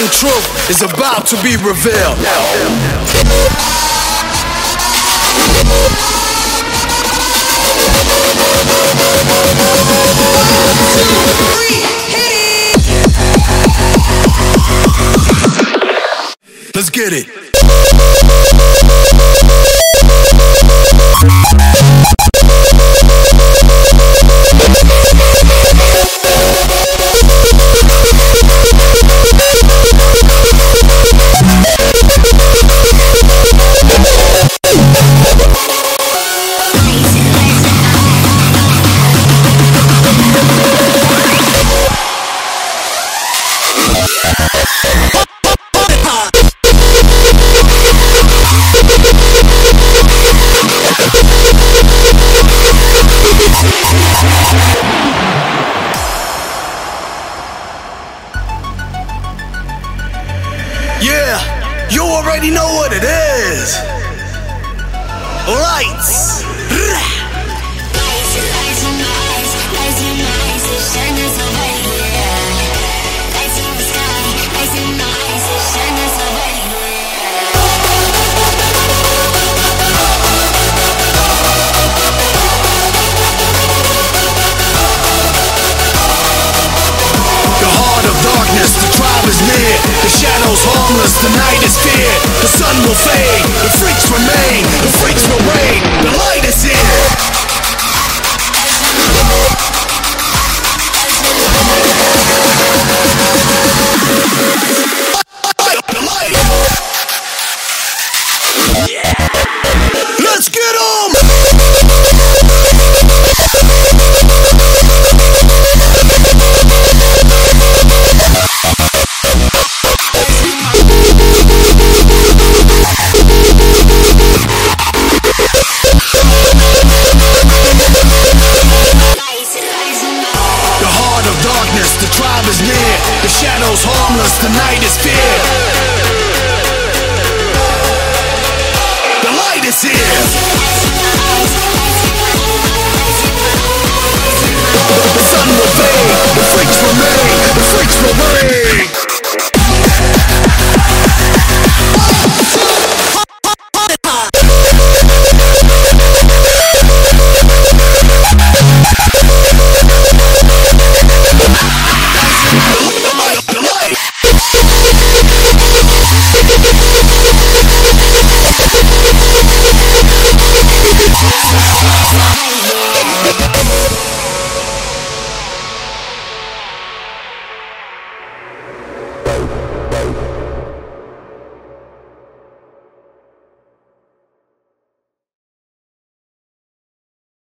unsettling truth is about to be revealed. Let's get it. Yeah, you already know what it is. Lights. The shadows harmless, the night is fear. The sun will fade, the freaks remain, the freaks will reign. The light is here. Near. The shadows harmless, the night is fear. The light is here.